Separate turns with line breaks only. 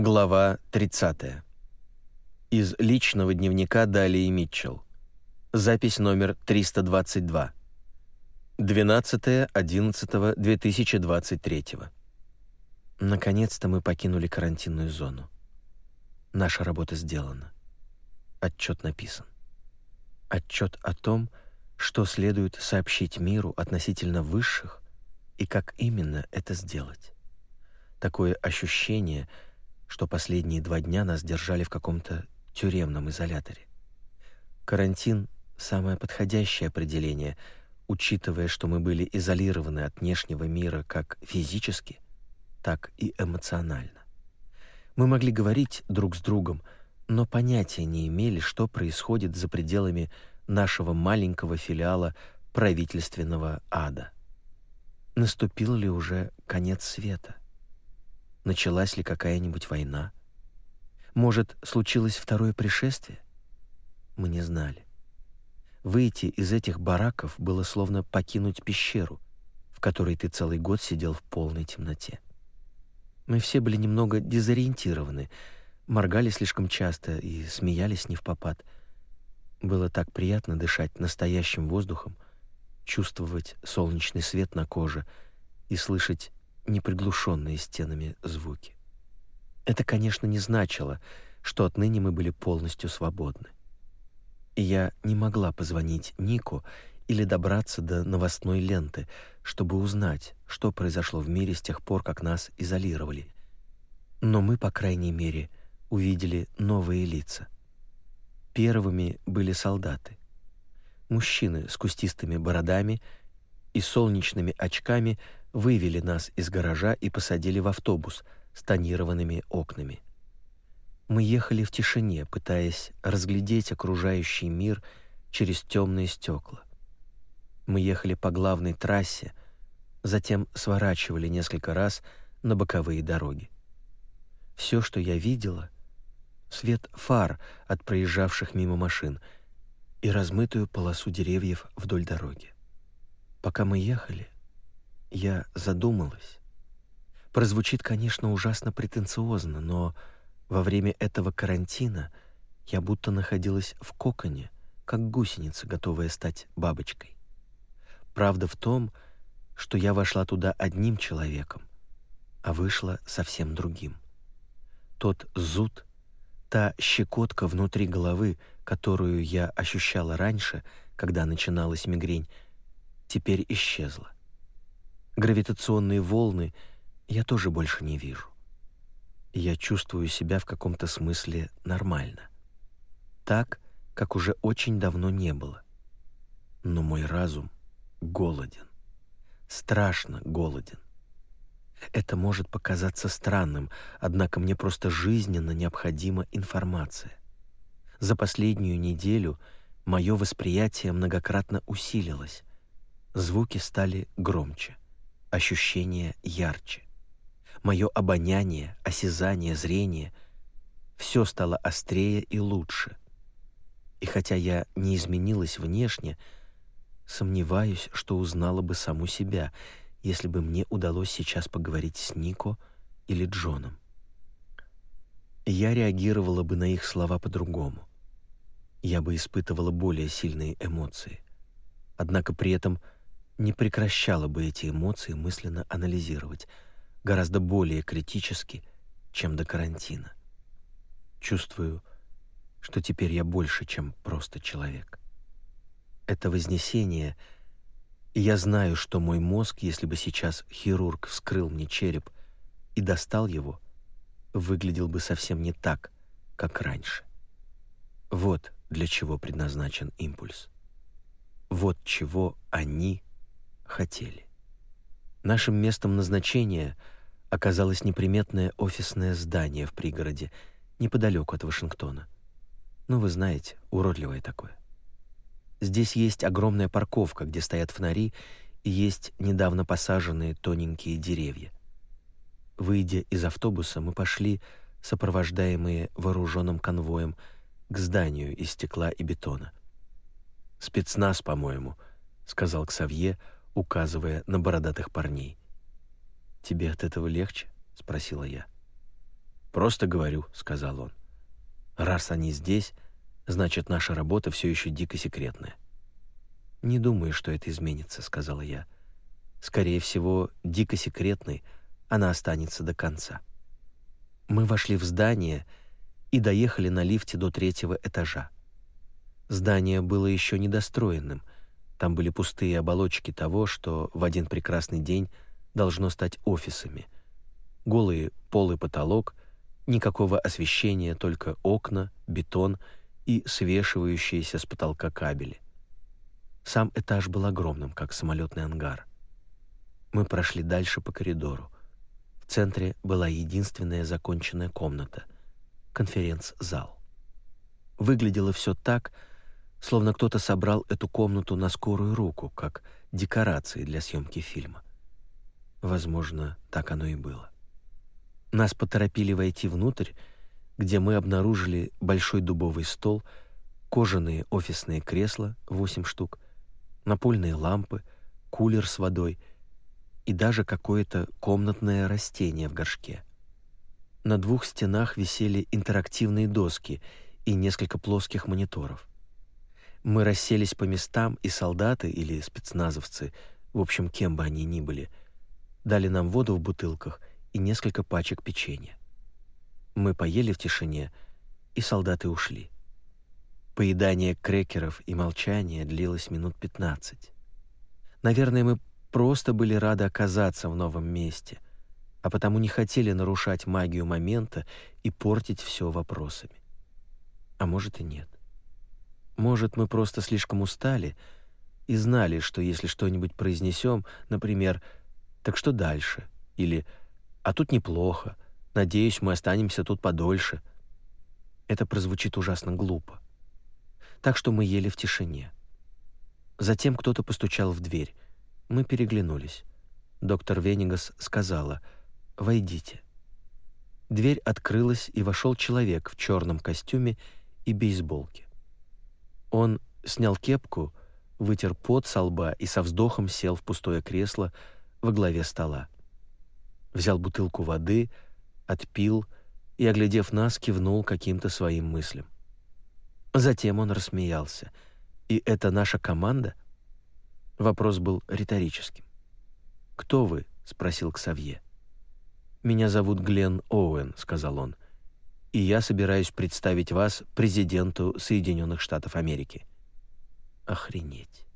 Глава 30. Из личного дневника Далии Митчелл. Запись номер 322. 12.11.2023. Наконец-то мы покинули карантинную зону. Наша работа сделана. Отчет написан. Отчет о том, что следует сообщить миру относительно высших и как именно это сделать. Такое ощущение — что последние два дня нас держали в каком-то тюремном изоляторе. Карантин — самое подходящее определение, учитывая, что мы были изолированы от внешнего мира как физически, так и эмоционально. Мы могли говорить друг с другом, но понятия не имели, что происходит за пределами нашего маленького филиала правительственного ада. Наступил ли уже конец света? Началась ли какая-нибудь война? Может, случилось второе пришествие? Мы не знали. Выйти из этих бараков было словно покинуть пещеру, в которой ты целый год сидел в полной темноте. Мы все были немного дезориентированы, моргали слишком часто и смеялись не в попад. Было так приятно дышать настоящим воздухом, чувствовать солнечный свет на коже и слышать неприглушенные стенами звуки. Это, конечно, не значило, что отныне мы были полностью свободны. И я не могла позвонить Нику или добраться до новостной ленты, чтобы узнать, что произошло в мире с тех пор, как нас изолировали. Но мы, по крайней мере, увидели новые лица. Первыми были солдаты. Мужчины с кустистыми бородами и солнечными очками – вывели нас из гаража и посадили в автобус с тонированными окнами. Мы ехали в тишине, пытаясь разглядеть окружающий мир через темные стекла. Мы ехали по главной трассе, затем сворачивали несколько раз на боковые дороги. Все, что я видела — свет фар от проезжавших мимо машин и размытую полосу деревьев вдоль дороги. Пока мы ехали — я задумалась. Прозвучит, конечно, ужасно претенциозно, но во время этого карантина я будто находилась в коконе, как гусеница, готовая стать бабочкой. Правда в том, что я вошла туда одним человеком, а вышла совсем другим. Тот зуд, та щекотка внутри головы, которую я ощущала раньше, когда начиналась мигрень, теперь исчезла. Гравитационные волны я тоже больше не вижу. Я чувствую себя в каком-то смысле нормально. Так, как уже очень давно не было. Но мой разум голоден. Страшно голоден. Это может показаться странным, однако мне просто жизненно необходима информация. За последнюю неделю мое восприятие многократно усилилось. Звуки стали громче ощущения ярче. Мое обоняние, осязание, зрение — все стало острее и лучше. И хотя я не изменилась внешне, сомневаюсь, что узнала бы саму себя, если бы мне удалось сейчас поговорить с Нико или Джоном. Я реагировала бы на их слова по-другому. Я бы испытывала более сильные эмоции. Однако при этом — не прекращала бы эти эмоции мысленно анализировать, гораздо более критически, чем до карантина. Чувствую, что теперь я больше, чем просто человек. Это вознесение, и я знаю, что мой мозг, если бы сейчас хирург вскрыл мне череп и достал его, выглядел бы совсем не так, как раньше. Вот для чего предназначен импульс. Вот чего они хотели. Нашим местом назначения оказалось неприметное офисное здание в пригороде, неподалеку от Вашингтона. Ну, вы знаете, уродливое такое. Здесь есть огромная парковка, где стоят фонари, и есть недавно посаженные тоненькие деревья. Выйдя из автобуса, мы пошли, сопровождаемые вооруженным конвоем, к зданию из стекла и бетона. «Спецназ, по-моему», — сказал Ксавье, — указывая на бородатых парней. «Тебе от этого легче?» — спросила я. просто говорю», — сказал он. «Раз они здесь, значит, наша работа все еще дико секретная». «Не думаю, что это изменится», — сказала я. «Скорее всего, дико секретной она останется до конца». Мы вошли в здание и доехали на лифте до третьего этажа. Здание было еще недостроенным. Там были пустые оболочки того, что в один прекрасный день должно стать офисами. Голые пол и потолок, никакого освещения, только окна, бетон и свешивающиеся с потолка кабели. Сам этаж был огромным, как самолетный ангар. Мы прошли дальше по коридору. В центре была единственная законченная комната — конференц-зал. Выглядело все так, словно кто-то собрал эту комнату на скорую руку, как декорации для съемки фильма. Возможно, так оно и было. Нас поторопили войти внутрь, где мы обнаружили большой дубовый стол, кожаные офисные кресла, восемь штук, напольные лампы, кулер с водой и даже какое-то комнатное растение в горшке. На двух стенах висели интерактивные доски и несколько плоских мониторов. Мы расселись по местам, и солдаты или спецназовцы, в общем, кем бы они ни были, дали нам воду в бутылках и несколько пачек печенья. Мы поели в тишине, и солдаты ушли. Поедание крекеров и молчание длилось минут пятнадцать. Наверное, мы просто были рады оказаться в новом месте, а потому не хотели нарушать магию момента и портить все вопросами. А может и нет. Может, мы просто слишком устали и знали, что если что-нибудь произнесем, например, «Так что дальше?» или «А тут неплохо, надеюсь, мы останемся тут подольше», это прозвучит ужасно глупо. Так что мы ели в тишине. Затем кто-то постучал в дверь. Мы переглянулись. Доктор Венигас сказала «Войдите». Дверь открылась, и вошел человек в черном костюме и бейсболке. Он снял кепку, вытер пот со лба и со вздохом сел в пустое кресло во главе стола. Взял бутылку воды, отпил и, оглядев нас, кивнул каким-то своим мыслям. Затем он рассмеялся. «И это наша команда?» Вопрос был риторическим. «Кто вы?» — спросил Ксавье. «Меня зовут Глен Оуэн», — сказал он и я собираюсь представить вас президенту Соединенных Штатов Америки». Охренеть.